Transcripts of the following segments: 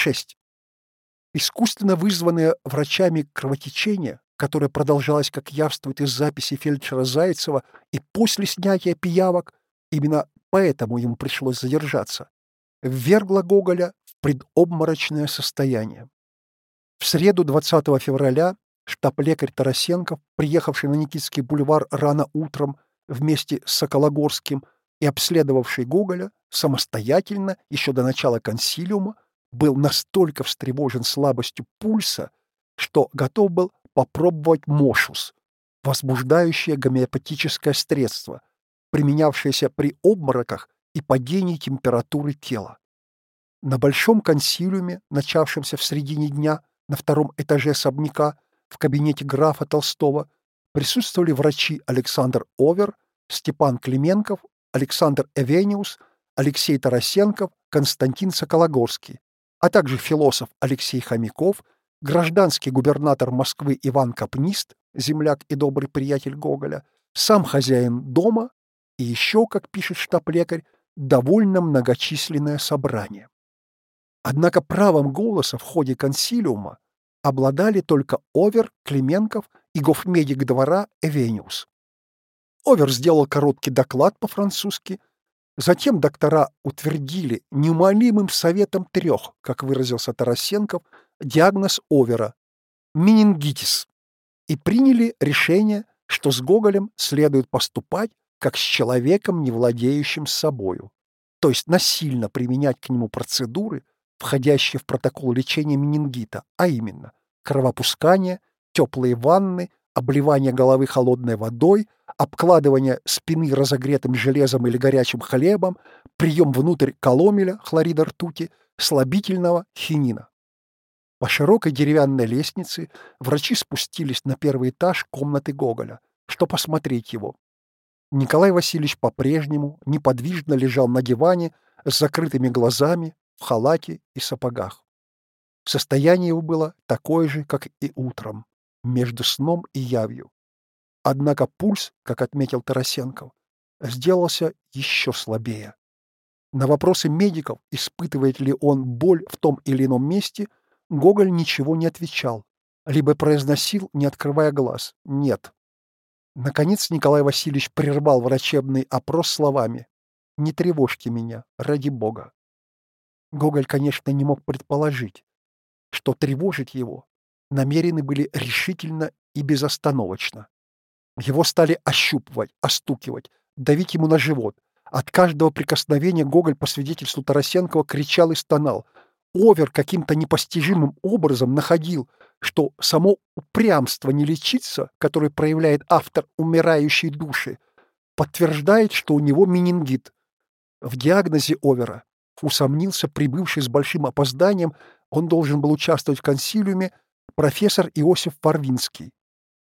6. Искусственно вызванное врачами кровотечение, которое продолжалось, как явствует из записи фельдшера Зайцева, и после снятия пиявок, именно поэтому ему пришлось задержаться, ввергло Гоголя в предобморочное состояние. В среду 20 февраля штаб-лекарь Тарасенков, приехавший на Никитский бульвар рано утром вместе с Сокологорским и обследовавший Гоголя, самостоятельно, еще до начала консилиума, был настолько встревожен слабостью пульса, что готов был попробовать мошус, возбуждающее гомеопатическое средство, применявшееся при обмороках и падении температуры тела. На большом консилиуме, начавшемся в середине дня на втором этаже особняка в кабинете графа Толстого, присутствовали врачи Александр Овер, Степан Клименков, Александр Эвениус, Алексей Тарасенков, Константин Сокологорский, а также философ Алексей Хомяков, гражданский губернатор Москвы Иван Капнист, земляк и добрый приятель Гоголя, сам хозяин дома и еще, как пишет штаб-лекарь, довольно многочисленное собрание. Однако правом голоса в ходе консилиума обладали только Овер, Клименков и гофмедик двора Эвениус. Овер сделал короткий доклад по-французски, затем доктора утвердили неумолимым советом трех, как выразился Тарасенков, диагноз Овера – менингитис, и приняли решение, что с Гоголем следует поступать как с человеком, не владеющим собою, то есть насильно применять к нему процедуры, входящие в протокол лечения менингита, а именно кровопускание, теплые ванны, обливание головы холодной водой, обкладывание спины разогретым железом или горячим хлебом, прием внутрь коломеля, хлорида ртути, слабительного хинина. По широкой деревянной лестнице врачи спустились на первый этаж комнаты Гоголя, чтобы посмотреть его. Николай Васильевич по-прежнему неподвижно лежал на диване с закрытыми глазами, в халате и сапогах. Состояние его было такое же, как и утром, между сном и явью. Однако пульс, как отметил Тарасенков, сделался еще слабее. На вопросы медиков, испытывает ли он боль в том или ином месте, Гоголь ничего не отвечал, либо произносил, не открывая глаз, «нет». Наконец Николай Васильевич прервал врачебный опрос словами «Не тревожьте меня, ради Бога». Гоголь, конечно, не мог предположить, что тревожить его намерены были решительно и безостановочно. Его стали ощупывать, остукивать, давить ему на живот. От каждого прикосновения Гоголь, по свидетельству Тарасенкова, кричал и стонал. Овер каким-то непостижимым образом находил, что само упрямство не лечится, которое проявляет автор умирающей души, подтверждает, что у него менингит. В диагнозе Овера усомнился прибывший с большим опозданием, он должен был участвовать в консилиуме, профессор Иосиф Парвинский.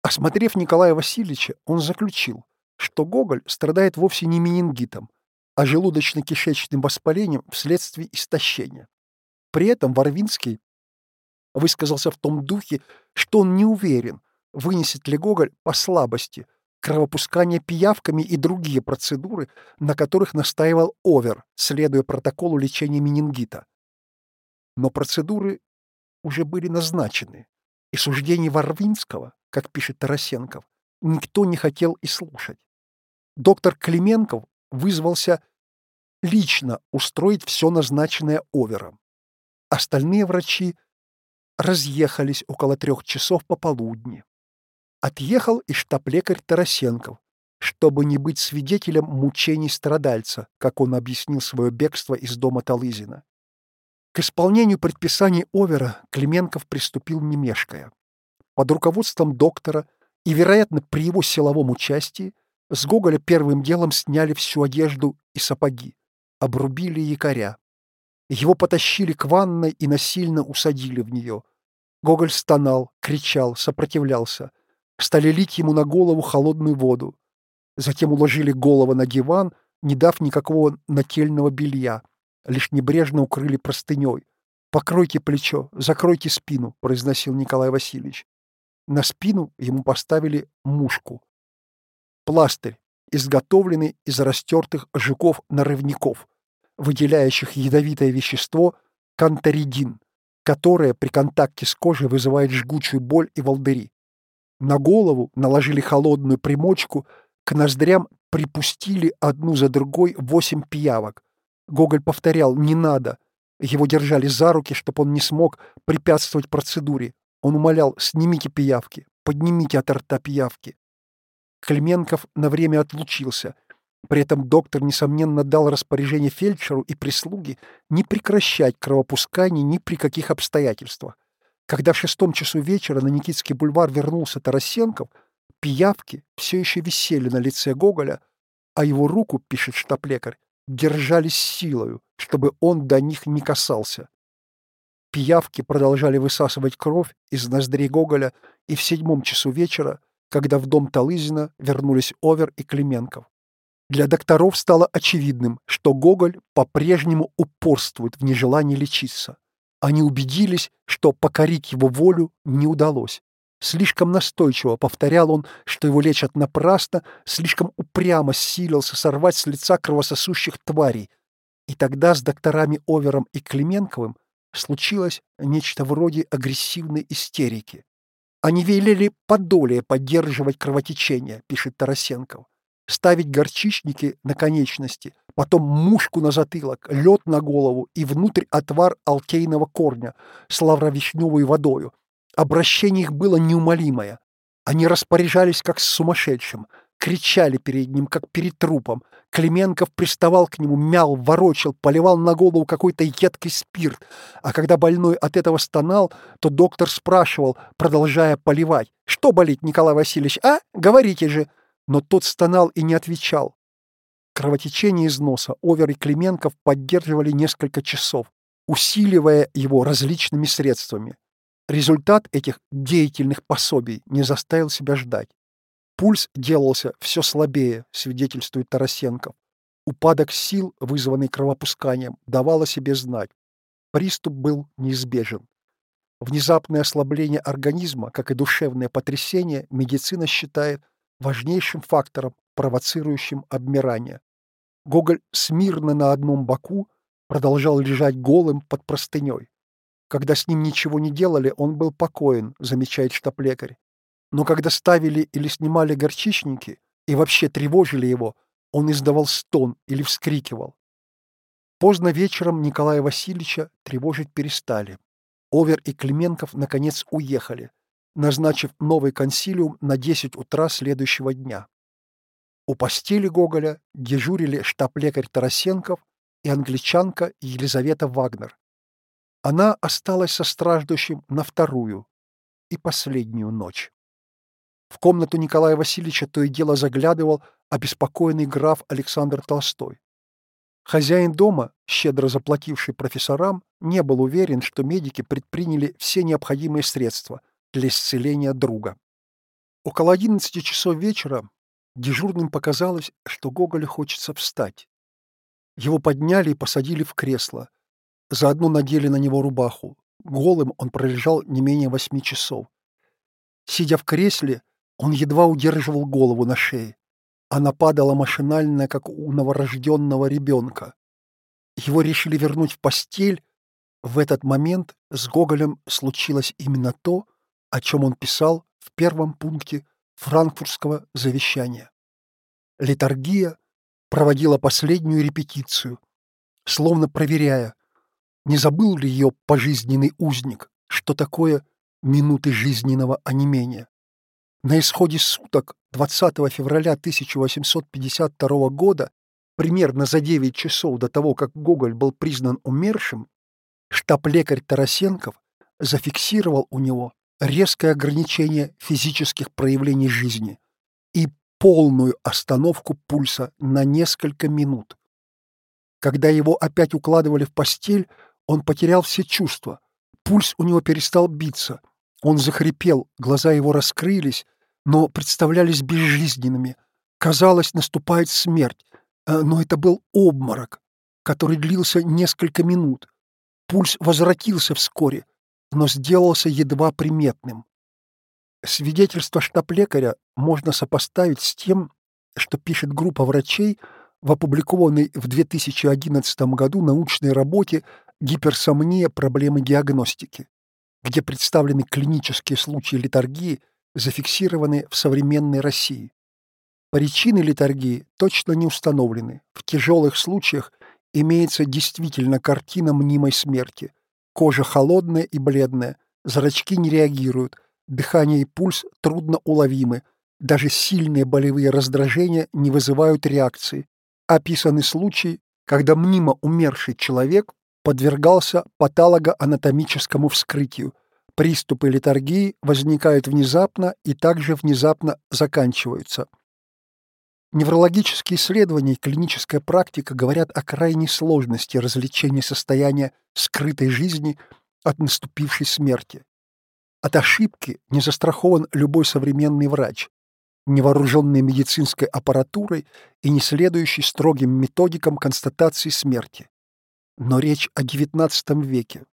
Осмотрев Николая Васильевича, он заключил, что Гоголь страдает вовсе не менингитом, а желудочно-кишечным воспалением вследствие истощения. При этом Варвинский высказался в том духе, что он не уверен, вынесет ли Гоголь по слабости кровопускание пиявками и другие процедуры, на которых настаивал Овер, следуя протоколу лечения менингита. Но процедуры уже были назначены, и суждений Варвинского, как пишет Тарасенков, никто не хотел и слушать. Доктор Клименков вызвался лично устроить все назначенное Овером. Остальные врачи разъехались около трех часов пополудни отъехал и штаб-лекарь Тарасенков, чтобы не быть свидетелем мучений страдальца, как он объяснил свое бегство из дома Талызина. К исполнению предписаний Овера Клименков приступил не. Под руководством доктора и, вероятно, при его силовом участии с Гоголя первым делом сняли всю одежду и сапоги, обрубили якоря. Его потащили к ванной и насильно усадили в нее. Гоголь стонал, кричал, сопротивлялся — стали лить ему на голову холодную воду. Затем уложили голову на диван, не дав никакого нательного белья, лишь небрежно укрыли простыней. «Покройте плечо, закройте спину», — произносил Николай Васильевич. На спину ему поставили мушку. Пластырь, изготовленный из растертых жуков-нарывников, выделяющих ядовитое вещество канторидин, которое при контакте с кожей вызывает жгучую боль и волдыри. На голову наложили холодную примочку, к ноздрям припустили одну за другой восемь пиявок. Гоголь повторял «не надо». Его держали за руки, чтобы он не смог препятствовать процедуре. Он умолял «снимите пиявки, поднимите от рта пиявки». Клименков на время отлучился. При этом доктор, несомненно, дал распоряжение фельдшеру и прислуге не прекращать кровопускание ни при каких обстоятельствах. Когда в шестом часу вечера на Никитский бульвар вернулся Тарасенков, пиявки все еще висели на лице Гоголя, а его руку, пишет штаб-лекарь, держались силою, чтобы он до них не касался. Пиявки продолжали высасывать кровь из ноздрей Гоголя, и в седьмом часу вечера, когда в дом Талызина вернулись Овер и Клименков. Для докторов стало очевидным, что Гоголь по-прежнему упорствует в нежелании лечиться. Они убедились, что покорить его волю не удалось. Слишком настойчиво повторял он, что его лечат напрасно, слишком упрямо силился сорвать с лица кровососущих тварей. И тогда с докторами Овером и Клименковым случилось нечто вроде агрессивной истерики. Они велели подолее поддерживать кровотечение, пишет Тарасенков ставить горчичники на конечности, потом мушку на затылок, лед на голову и внутрь отвар алтейного корня с лавровишневой водою. Обращение их было неумолимое. Они распоряжались как с сумасшедшим, кричали перед ним, как перед трупом. Клименков приставал к нему, мял, ворочал, поливал на голову какой-то едкий спирт. А когда больной от этого стонал, то доктор спрашивал, продолжая поливать, «Что болит, Николай Васильевич, а? Говорите же!» но тот стонал и не отвечал. Кровотечение из носа Овер и Клименков поддерживали несколько часов, усиливая его различными средствами. Результат этих деятельных пособий не заставил себя ждать. Пульс делался все слабее, свидетельствует Тарасенков. Упадок сил, вызванный кровопусканием, давал о себе знать. Приступ был неизбежен. Внезапное ослабление организма, как и душевное потрясение, медицина считает важнейшим фактором, провоцирующим обмирание. Гоголь смирно на одном боку продолжал лежать голым под простыней. Когда с ним ничего не делали, он был покоен, замечает штаб-лекарь. Но когда ставили или снимали горчичники и вообще тревожили его, он издавал стон или вскрикивал. Поздно вечером Николая Васильевича тревожить перестали. Овер и Клименков, наконец, уехали назначив новый консилиум на 10 утра следующего дня. У постели Гоголя дежурили штаб-лекарь Тарасенков и англичанка Елизавета Вагнер. Она осталась со страждущим на вторую и последнюю ночь. В комнату Николая Васильевича то и дело заглядывал обеспокоенный граф Александр Толстой. Хозяин дома, щедро заплативший профессорам, не был уверен, что медики предприняли все необходимые средства – для исцеления друга. Около одиннадцати часов вечера дежурным показалось, что Гоголю хочется встать. Его подняли и посадили в кресло. Заодно надели на него рубаху. Голым он пролежал не менее восьми часов. Сидя в кресле, он едва удерживал голову на шее. Она падала машинально, как у новорожденного ребенка. Его решили вернуть в постель. В этот момент с Гоголем случилось именно то, о чем он писал в первом пункте франкфуртского завещания. Литургия проводила последнюю репетицию, словно проверяя, не забыл ли ее пожизненный узник, что такое минуты жизненного онемения. На исходе суток 20 февраля 1852 года, примерно за 9 часов до того, как Гоголь был признан умершим, штаб-лекарь Тарасенков зафиксировал у него резкое ограничение физических проявлений жизни и полную остановку пульса на несколько минут. Когда его опять укладывали в постель, он потерял все чувства. Пульс у него перестал биться. Он захрипел, глаза его раскрылись, но представлялись безжизненными. Казалось, наступает смерть, э, но это был обморок, который длился несколько минут. Пульс возвратился вскоре, но сделался едва приметным. Свидетельство штаб-лекаря можно сопоставить с тем, что пишет группа врачей в опубликованной в 2011 году научной работе гиперсомния проблемы диагностики, где представлены клинические случаи литургии, зафиксированные в современной России. Причины литургии точно не установлены. В тяжелых случаях имеется действительно картина мнимой смерти. Кожа холодная и бледная, зрачки не реагируют, дыхание и пульс трудно уловимы, даже сильные болевые раздражения не вызывают реакции. Описаны случаи, когда мнимо умерший человек подвергался патологоанатомическому вскрытию. Приступы литургии возникают внезапно и также внезапно заканчиваются. Неврологические исследования и клиническая практика говорят о крайней сложности развлечения состояния скрытой жизни от наступившей смерти. От ошибки не застрахован любой современный врач, невооруженный медицинской аппаратурой и не следующий строгим методикам констатации смерти. Но речь о XIX веке.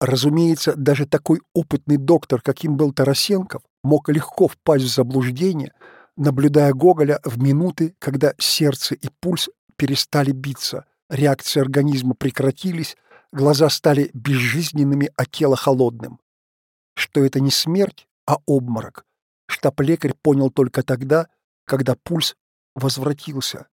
Разумеется, даже такой опытный доктор, каким был Тарасенков, мог легко впасть в заблуждение, наблюдая Гоголя в минуты, когда сердце и пульс перестали биться, реакции организма прекратились, глаза стали безжизненными, а тело холодным. Что это не смерть, а обморок, штаб-лекарь понял только тогда, когда пульс возвратился.